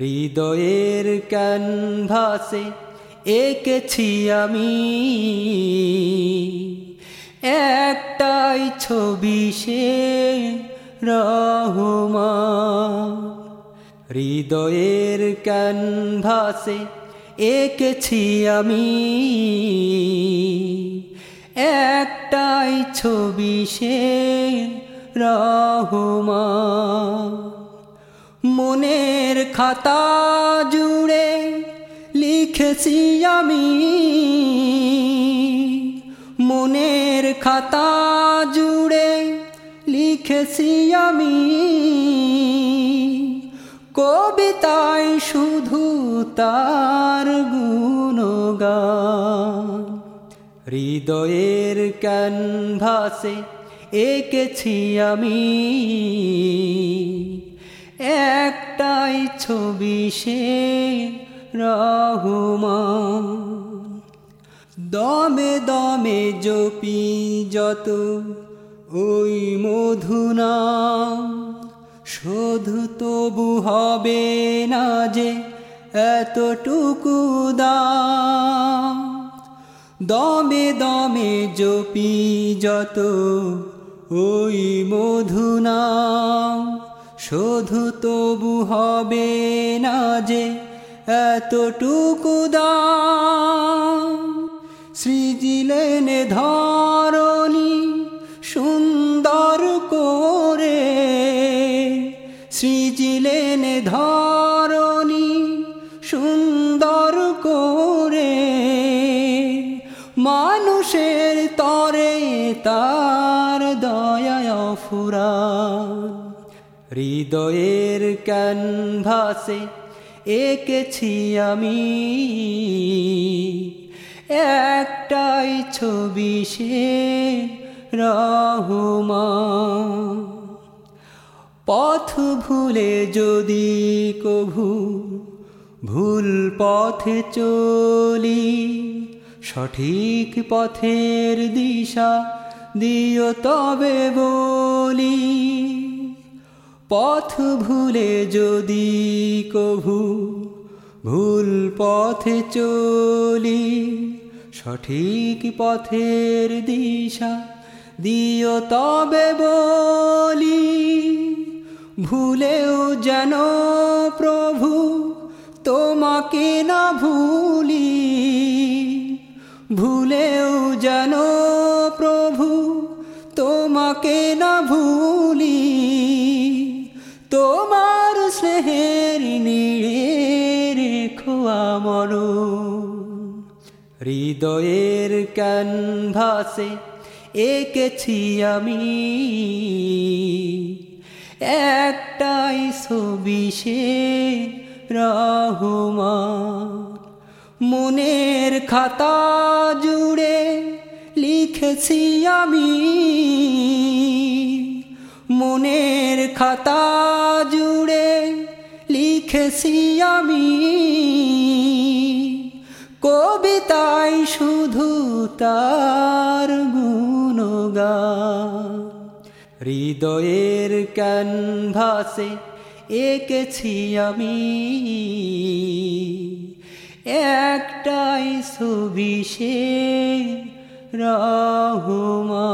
হৃদয়ের ক্যানভাসে এঁকেছি আমি। একটাই ছবি সে রহমা হৃদয়ের ক্যানভাসে এঁকেছি আমি। একটাই ছবি সে রহমা মনের খাতা জুড়ে লিখেছি আমি। মনের খাতা জুড়ে লিখেছি আমি। কবিতায় শুধু তার গুণগান। হৃদয়ের ক্যানভাসে এঁকেছি আমি। একটাই ছবি সে রহমান। দমে দমে জপি যত ওই মধুনা শোধু তবু হবে না যে এতটুকু দাম। দমে দমে জপি যত ওই মধুনা শোধু তবু হবে না যে এতটুকু দাম। সৃজিলেন ধরণী সুন্দর করে। সৃজিলেন ধরণী সুন্দর করে। মানুষের তরে তার দয়া ফুরান। হৃদয়ের ক্যানভাসে এঁকেছি আমি। একটাই ছবি সে রহমা পথ ভুলে যদি কভু ভুল পথে চলি, সঠিক পথের দিশা দিও তবে বলি। পথ ভুলে যদি কভু, ভুল পথে চলি, সঠিক পথের দিশা দিও তবে বলি, ভুলেও যেন প্রভু তোমাকে না ভুলি, ভুলেও যেন প্রভু তোমাকে না ভুলি। হৃদয়ের ক্যানভাসে এঁকেছি আমি। একটাই ছবি সে রহমান। মনের খাতা জুড়ে লিখেছি আমি। মনের খাতা জুড়ে লিখেছি আমি। কবিতায় শুধু তার গুনগা হৃদয়ের ক্যানভাসে এঁকেছি আমি। একটাই সুবিশে রহমা